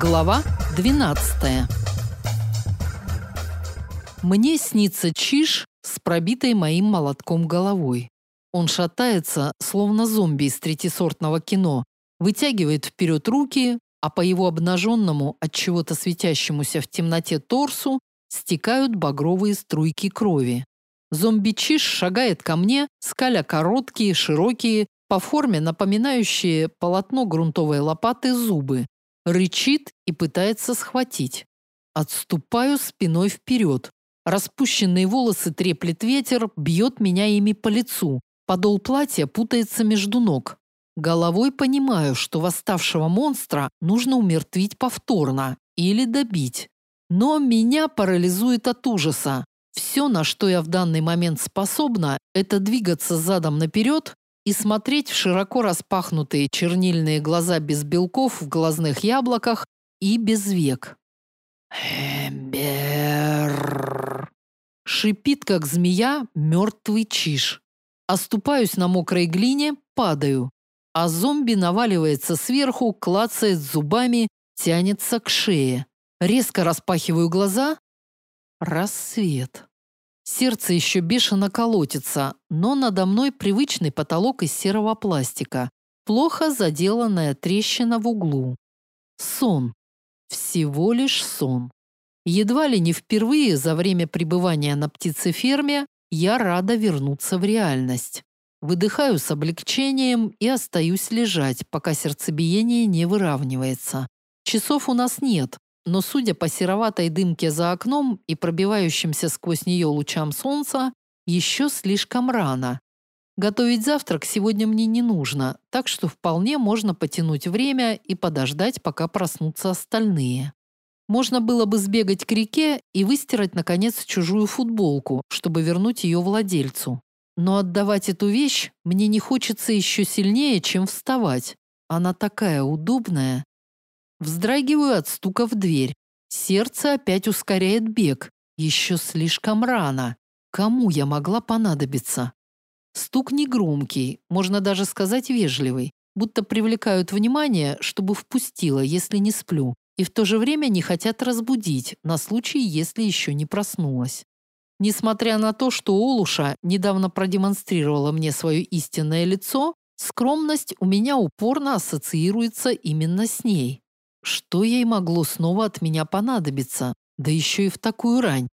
Глава 12. Мне снится Чиш с пробитой моим молотком головой. Он шатается, словно зомби из третисортного кино, вытягивает вперед руки, а по его обнаженному, от чего-то светящемуся в темноте торсу стекают багровые струйки крови. Зомби-чиш шагает ко мне, скаля короткие, широкие, по форме напоминающие полотно грунтовой лопаты зубы. Рычит и пытается схватить. Отступаю спиной вперед. Распущенные волосы треплет ветер, бьет меня ими по лицу. Подол платья путается между ног. Головой понимаю, что восставшего монстра нужно умертвить повторно или добить. Но меня парализует от ужаса. Все, на что я в данный момент способна, это двигаться задом наперед и смотреть в широко распахнутые чернильные глаза без белков в глазных яблоках и без век. Эмбер. Шипит, как змея, мертвый чиж. Оступаюсь на мокрой глине, падаю. А зомби наваливается сверху, клацает зубами, тянется к шее. Резко распахиваю глаза. Рассвет. Сердце еще бешено колотится, но надо мной привычный потолок из серого пластика, плохо заделанная трещина в углу. Сон. Всего лишь сон. Едва ли не впервые за время пребывания на птицеферме я рада вернуться в реальность. Выдыхаю с облегчением и остаюсь лежать, пока сердцебиение не выравнивается. Часов у нас нет, но судя по сероватой дымке за окном и пробивающимся сквозь нее лучам солнца, еще слишком рано. Готовить завтрак сегодня мне не нужно, так что вполне можно потянуть время и подождать, пока проснутся остальные. Можно было бы сбегать к реке и выстирать, наконец, чужую футболку, чтобы вернуть ее владельцу. Но отдавать эту вещь мне не хочется еще сильнее, чем вставать. Она такая удобная. Вздрагиваю от стука в дверь. Сердце опять ускоряет бег. Еще слишком рано. Кому я могла понадобиться? Стук негромкий, можно даже сказать вежливый, будто привлекают внимание, чтобы впустила, если не сплю, и в то же время не хотят разбудить, на случай, если еще не проснулась. Несмотря на то, что Олуша недавно продемонстрировала мне свое истинное лицо, скромность у меня упорно ассоциируется именно с ней. Что ей могло снова от меня понадобиться, да еще и в такую рань?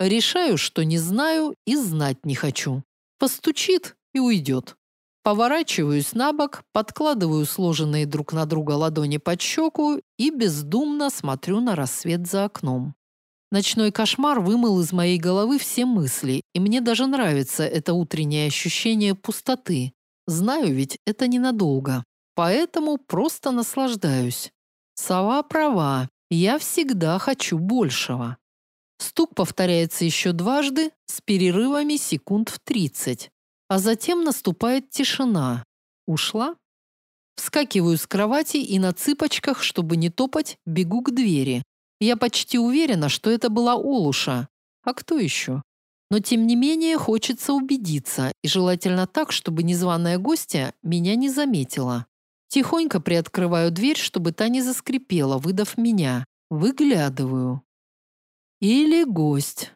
Решаю, что не знаю и знать не хочу. Постучит и уйдет. Поворачиваюсь на бок, подкладываю сложенные друг на друга ладони под щеку и бездумно смотрю на рассвет за окном. Ночной кошмар вымыл из моей головы все мысли, и мне даже нравится это утреннее ощущение пустоты. Знаю ведь, это ненадолго. Поэтому просто наслаждаюсь. Сова права. Я всегда хочу большего. Стук повторяется еще дважды с перерывами секунд в тридцать, а затем наступает тишина. Ушла? Вскакиваю с кровати и на цыпочках, чтобы не топать, бегу к двери. Я почти уверена, что это была Олуша. А кто еще? Но тем не менее хочется убедиться, и желательно так, чтобы незваная гостья меня не заметила. Тихонько приоткрываю дверь, чтобы та не заскрипела, выдав меня. Выглядываю. Или гость.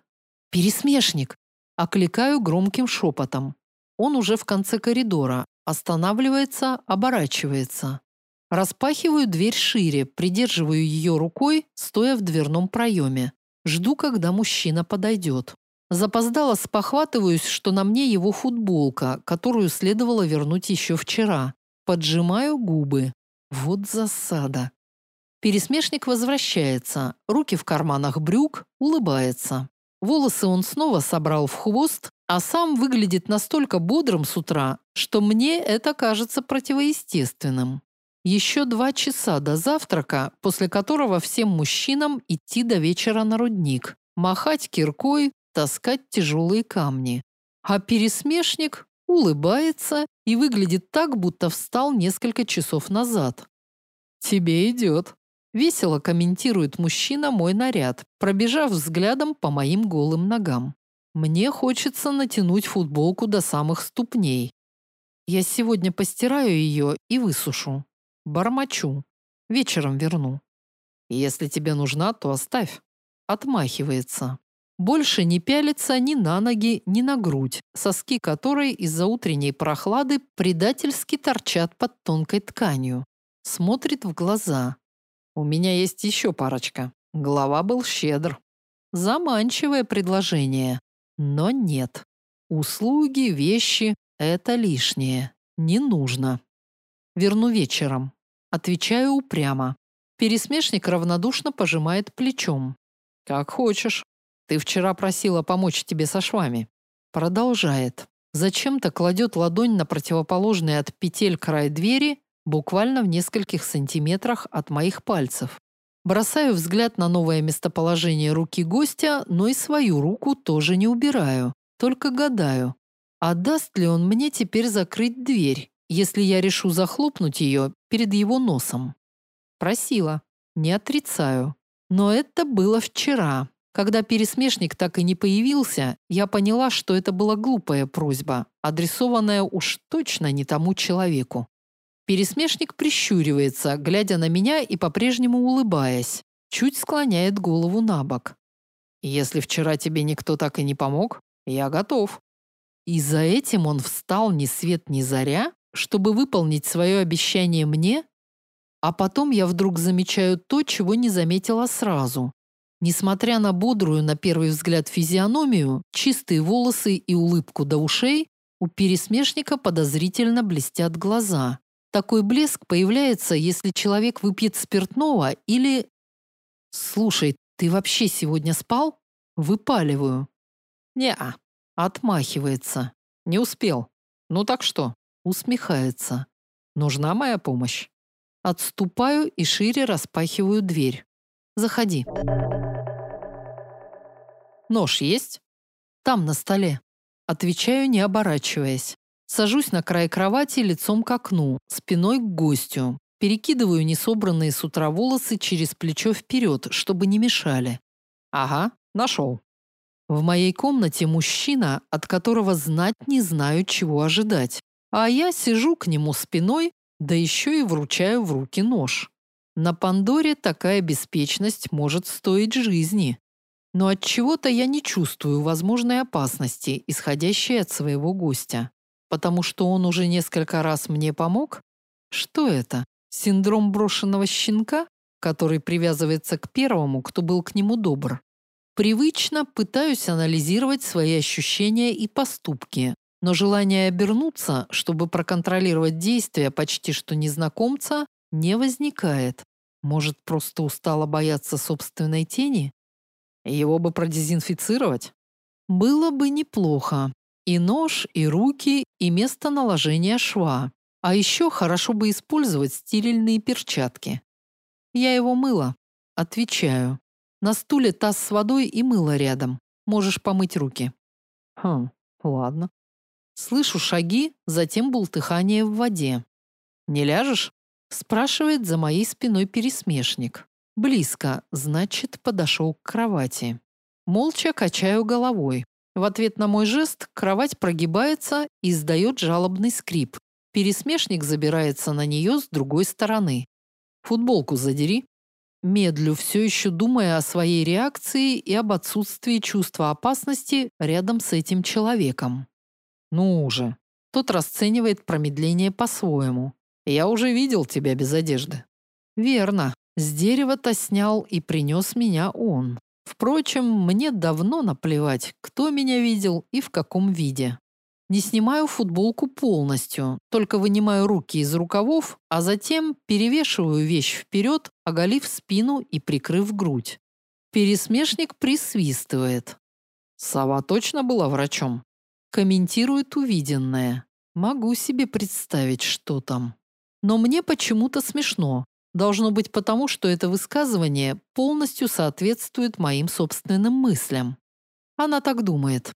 Пересмешник. Окликаю громким шепотом. Он уже в конце коридора. Останавливается, оборачивается. Распахиваю дверь шире, придерживаю ее рукой, стоя в дверном проеме. Жду, когда мужчина подойдет. Запоздало спохватываюсь, что на мне его футболка, которую следовало вернуть еще вчера. Поджимаю губы. Вот засада. Пересмешник возвращается, руки в карманах брюк, улыбается. Волосы он снова собрал в хвост, а сам выглядит настолько бодрым с утра, что мне это кажется противоестественным. Еще два часа до завтрака, после которого всем мужчинам идти до вечера на рудник, махать киркой, таскать тяжелые камни. А пересмешник улыбается и выглядит так, будто встал несколько часов назад. «Тебе идет», – весело комментирует мужчина мой наряд, пробежав взглядом по моим голым ногам. «Мне хочется натянуть футболку до самых ступней. Я сегодня постираю ее и высушу. Бормочу. Вечером верну». Если тебе нужна, то оставь. Отмахивается. Больше не пялится ни на ноги, ни на грудь, соски которой из-за утренней прохлады предательски торчат под тонкой тканью. Смотрит в глаза. У меня есть еще парочка. Глава был щедр. Заманчивое предложение. Но нет. Услуги, вещи – это лишнее. Не нужно. Верну вечером. Отвечаю упрямо. Пересмешник равнодушно пожимает плечом. Как хочешь. Ты вчера просила помочь тебе со швами. Продолжает. Зачем-то кладет ладонь на противоположный от петель край двери, буквально в нескольких сантиметрах от моих пальцев. Бросаю взгляд на новое местоположение руки гостя, но и свою руку тоже не убираю. Только гадаю, а даст ли он мне теперь закрыть дверь, если я решу захлопнуть ее перед его носом? Просила. Не отрицаю. Но это было вчера. Когда пересмешник так и не появился, я поняла, что это была глупая просьба, адресованная уж точно не тому человеку. Пересмешник прищуривается, глядя на меня и по-прежнему улыбаясь, чуть склоняет голову на бок. Если вчера тебе никто так и не помог, я готов. И за этим он встал ни свет ни заря, чтобы выполнить свое обещание мне? А потом я вдруг замечаю то, чего не заметила сразу. Несмотря на бодрую на первый взгляд физиономию, чистые волосы и улыбку до ушей, у пересмешника подозрительно блестят глаза. Такой блеск появляется, если человек выпьет спиртного или... Слушай, ты вообще сегодня спал? Выпаливаю. Не-а. Отмахивается. Не успел. Ну так что? Усмехается. Нужна моя помощь? Отступаю и шире распахиваю дверь. Заходи. Нож есть? Там, на столе. Отвечаю, не оборачиваясь. Сажусь на край кровати лицом к окну, спиной к гостю. Перекидываю несобранные с утра волосы через плечо вперед, чтобы не мешали. Ага, нашел. В моей комнате мужчина, от которого знать не знаю, чего ожидать. А я сижу к нему спиной, да еще и вручаю в руки нож. На Пандоре такая беспечность может стоить жизни. Но от чего-то я не чувствую возможной опасности, исходящей от своего гостя. Потому что он уже несколько раз мне помог? Что это? Синдром брошенного щенка, который привязывается к первому, кто был к нему добр? Привычно пытаюсь анализировать свои ощущения и поступки, но желание обернуться, чтобы проконтролировать действия почти что незнакомца, не возникает. Может, просто устала бояться собственной тени? Его бы продезинфицировать? Было бы неплохо. И нож, и руки, и место наложения шва. А еще хорошо бы использовать стерильные перчатки. Я его мыла. Отвечаю. На стуле таз с водой и мыло рядом. Можешь помыть руки. Хм, ладно. Слышу шаги, затем бултыхание в воде. «Не ляжешь?» – спрашивает за моей спиной пересмешник. Близко, значит, подошел к кровати. Молча качаю головой. В ответ на мой жест кровать прогибается и издает жалобный скрип. Пересмешник забирается на нее с другой стороны. «Футболку задери». Медлю, все еще думая о своей реакции и об отсутствии чувства опасности рядом с этим человеком. Ну уже. Тот расценивает промедление по-своему. Я уже видел тебя без одежды. Верно. С дерева-то снял и принес меня он. Впрочем, мне давно наплевать, кто меня видел и в каком виде. Не снимаю футболку полностью, только вынимаю руки из рукавов, а затем перевешиваю вещь вперед, оголив спину и прикрыв грудь. Пересмешник присвистывает. Сова точно была врачом? комментирует увиденное. Могу себе представить, что там. Но мне почему-то смешно. Должно быть потому, что это высказывание полностью соответствует моим собственным мыслям. Она так думает.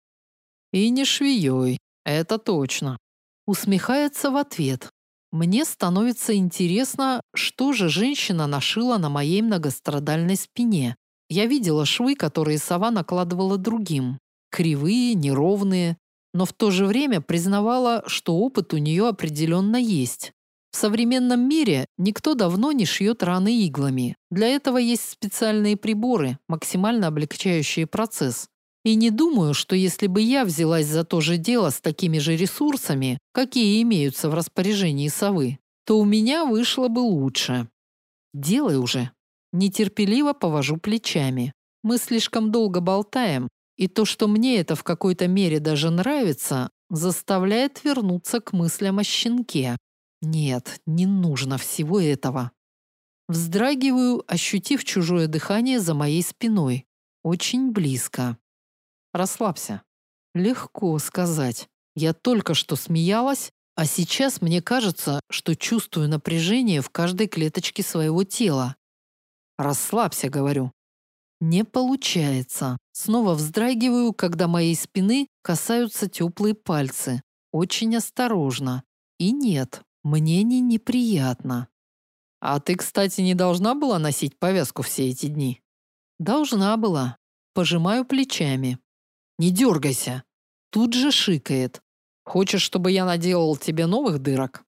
И не швеей, это точно. Усмехается в ответ. Мне становится интересно, что же женщина нашила на моей многострадальной спине. Я видела швы, которые сова накладывала другим. Кривые, неровные, но в то же время признавала, что опыт у нее определенно есть. В современном мире никто давно не шьет раны иглами. Для этого есть специальные приборы, максимально облегчающие процесс. И не думаю, что если бы я взялась за то же дело с такими же ресурсами, какие имеются в распоряжении совы, то у меня вышло бы лучше. Делай уже. Нетерпеливо повожу плечами. Мы слишком долго болтаем, и то, что мне это в какой-то мере даже нравится, заставляет вернуться к мыслям о щенке. Нет, не нужно всего этого. Вздрагиваю, ощутив чужое дыхание за моей спиной. Очень близко. Расслабься. Легко сказать. Я только что смеялась, а сейчас мне кажется, что чувствую напряжение в каждой клеточке своего тела. Расслабься, говорю. Не получается. Снова вздрагиваю, когда моей спины касаются теплые пальцы. Очень осторожно. И нет, мне не неприятно. А ты, кстати, не должна была носить повязку все эти дни? Должна была. Пожимаю плечами. Не дергайся. Тут же шикает. Хочешь, чтобы я наделал тебе новых дырок?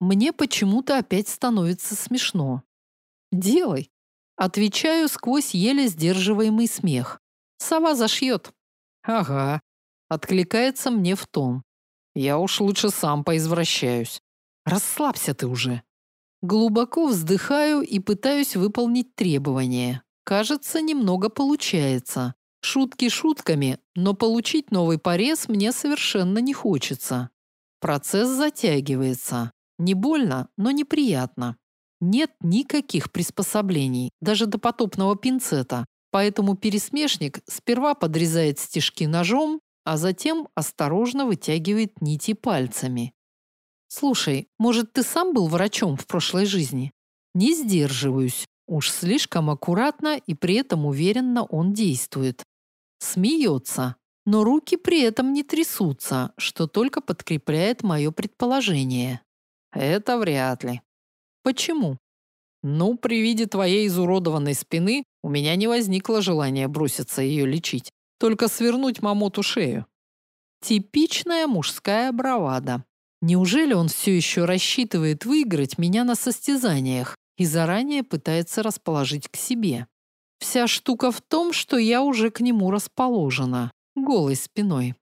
Мне почему-то опять становится смешно. Делай. Отвечаю сквозь еле сдерживаемый смех. Сова зашьет. Ага. Откликается мне в тон. Я уж лучше сам поизвращаюсь. Расслабься ты уже. Глубоко вздыхаю и пытаюсь выполнить требования. Кажется, немного получается. Шутки шутками, но получить новый порез мне совершенно не хочется. Процесс затягивается. Не больно, но неприятно. Нет никаких приспособлений, даже до потопного пинцета. Поэтому пересмешник сперва подрезает стежки ножом, а затем осторожно вытягивает нити пальцами. Слушай, может, ты сам был врачом в прошлой жизни? Не сдерживаюсь. Уж слишком аккуратно и при этом уверенно он действует. Смеется, но руки при этом не трясутся, что только подкрепляет мое предположение. Это вряд ли. Почему? Ну, при виде твоей изуродованной спины у меня не возникло желания броситься ее лечить, только свернуть мамоту шею. Типичная мужская бравада. Неужели он все еще рассчитывает выиграть меня на состязаниях и заранее пытается расположить к себе? Вся штука в том, что я уже к нему расположена, голой спиной.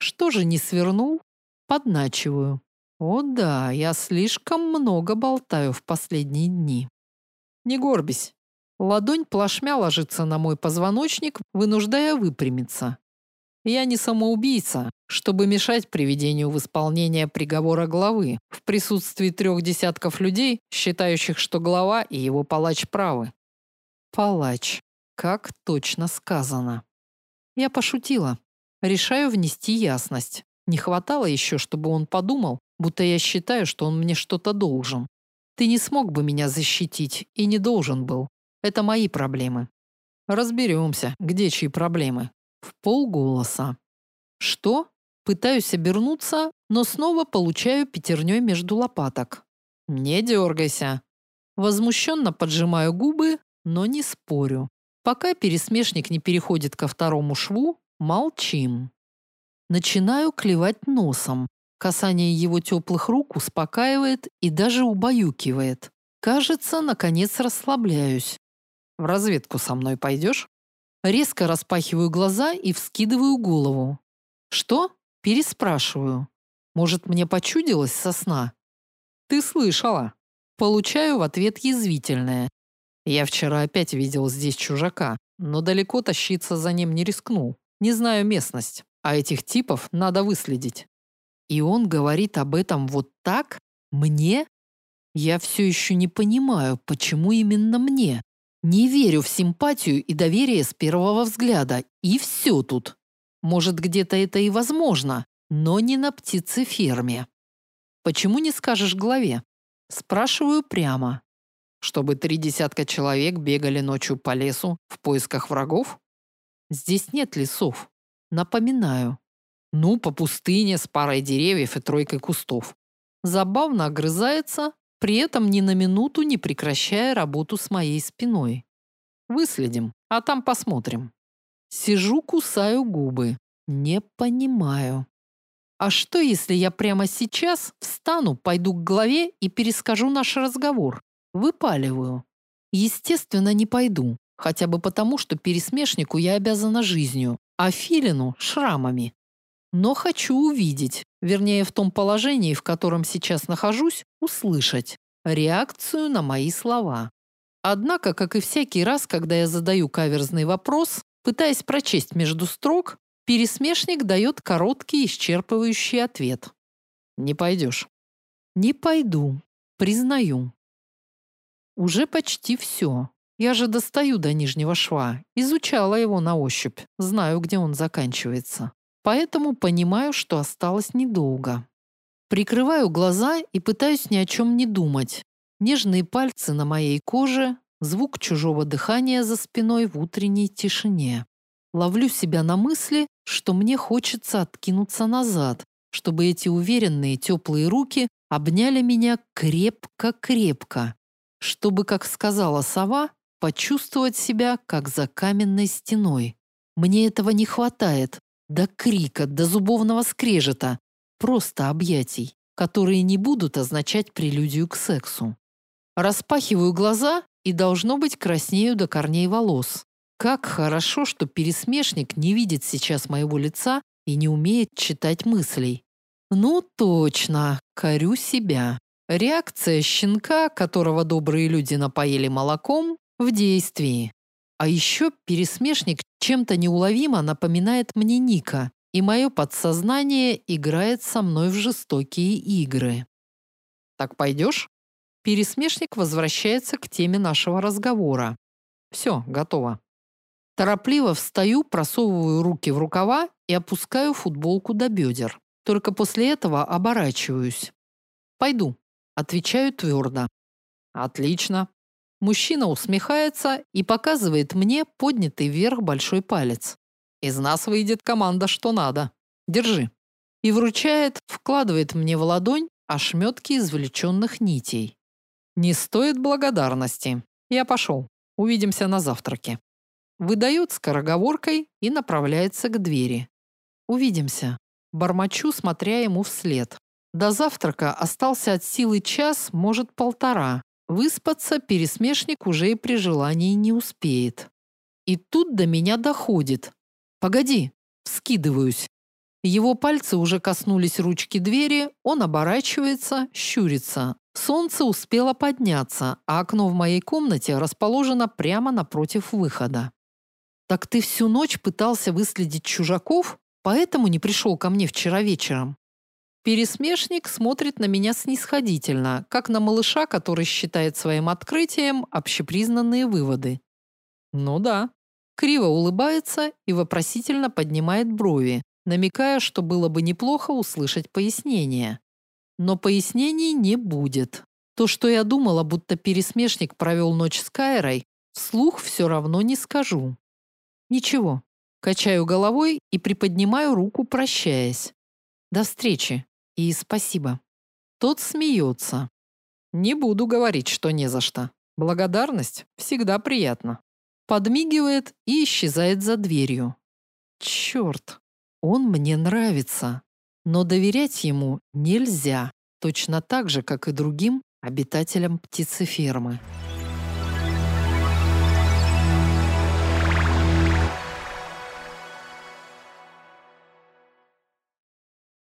Что же не свернул? Подначиваю. О да, я слишком много болтаю в последние дни. Не горбись. Ладонь плашмя ложится на мой позвоночник, вынуждая выпрямиться. Я не самоубийца, чтобы мешать приведению в исполнение приговора главы в присутствии трех десятков людей, считающих, что глава и его палач правы. Палач. Как точно сказано. Я пошутила. Решаю внести ясность. Не хватало еще, чтобы он подумал, будто я считаю, что он мне что-то должен. Ты не смог бы меня защитить и не должен был. Это мои проблемы. Разберемся, где чьи проблемы. В полголоса. Что? Пытаюсь обернуться, но снова получаю пятерней между лопаток. Не дергайся. Возмущенно поджимаю губы, но не спорю. Пока пересмешник не переходит ко второму шву, молчим. Начинаю клевать носом. Касание его теплых рук успокаивает и даже убаюкивает. Кажется, наконец расслабляюсь. В разведку со мной пойдешь? Резко распахиваю глаза и вскидываю голову. Что? Переспрашиваю. Может, мне почудилось со сна? Ты слышала? Получаю в ответ язвительное. Я вчера опять видел здесь чужака, но далеко тащиться за ним не рискнул. Не знаю местность, а этих типов надо выследить. И он говорит об этом вот так? Мне? Я все еще не понимаю, почему именно мне. Не верю в симпатию и доверие с первого взгляда. И все тут. Может, где-то это и возможно, но не на птицеферме. Почему не скажешь главе? Спрашиваю прямо. Чтобы три десятка человек бегали ночью по лесу в поисках врагов? Здесь нет лесов. Напоминаю. Ну, по пустыне с парой деревьев и тройкой кустов. Забавно огрызается, при этом ни на минуту не прекращая работу с моей спиной. Выследим, а там посмотрим. Сижу, кусаю губы. Не понимаю. А что, если я прямо сейчас встану, пойду к главе и перескажу наш разговор? Выпаливаю. Естественно, не пойду. Хотя бы потому, что пересмешнику я обязана жизнью, а Филину – шрамами. Но хочу увидеть, вернее, в том положении, в котором сейчас нахожусь, услышать реакцию на мои слова. Однако, как и всякий раз, когда я задаю каверзный вопрос, пытаясь прочесть между строк, пересмешник дает короткий исчерпывающий ответ. «Не пойдешь». «Не пойду. Признаю». Уже почти все. Я же достаю до нижнего шва, изучала его на ощупь, знаю, где он заканчивается. Поэтому понимаю, что осталось недолго. Прикрываю глаза и пытаюсь ни о чем не думать. Нежные пальцы на моей коже, звук чужого дыхания за спиной в утренней тишине. Ловлю себя на мысли, что мне хочется откинуться назад, чтобы эти уверенные теплые руки обняли меня крепко-крепко, чтобы, как сказала сова, почувствовать себя как за каменной стеной. Мне этого не хватает. До крика, до зубовного скрежета. Просто объятий, которые не будут означать прелюдию к сексу. Распахиваю глаза и, должно быть, краснею до корней волос. Как хорошо, что пересмешник не видит сейчас моего лица и не умеет читать мыслей. Ну точно, корю себя. Реакция щенка, которого добрые люди напоили молоком, в действии. А еще пересмешник чем-то неуловимо напоминает мне Ника, и мое подсознание играет со мной в жестокие игры. Так пойдешь? Пересмешник возвращается к теме нашего разговора. Все, готово. Торопливо встаю, просовываю руки в рукава и опускаю футболку до бедер. Только после этого оборачиваюсь. Пойду, отвечаю твердо. Отлично. Мужчина усмехается и показывает мне поднятый вверх большой палец. Из нас выйдет команда, что надо. Держи. И вручает, вкладывает мне в ладонь ошметки извлеченных нитей. Не стоит благодарности. Я пошел. Увидимся на завтраке. Выдает скороговоркой и направляется к двери. Увидимся. Бормочу, смотря ему вслед. До завтрака остался от силы час, может, полтора. Выспаться пересмешник уже и при желании не успеет. И тут до меня доходит. Погоди, вскидываюсь. Его пальцы уже коснулись ручки двери, он оборачивается, щурится. Солнце успело подняться, а окно в моей комнате расположено прямо напротив выхода. Так ты всю ночь пытался выследить чужаков, поэтому не пришел ко мне вчера вечером? Пересмешник смотрит на меня снисходительно, как на малыша, который считает своим открытием общепризнанные выводы. Ну да. Криво улыбается и вопросительно поднимает брови, намекая, что было бы неплохо услышать пояснение. Но пояснений не будет. То, что я думала, будто пересмешник провел ночь с Кайрой, вслух все равно не скажу. Ничего. Качаю головой и приподнимаю руку, прощаясь. До встречи. И спасибо. Тот смеется. Не буду говорить, что не за что. Благодарность всегда приятна. Подмигивает и исчезает за дверью. Черт, он мне нравится. Но доверять ему нельзя. Точно так же, как и другим обитателям птицефермы.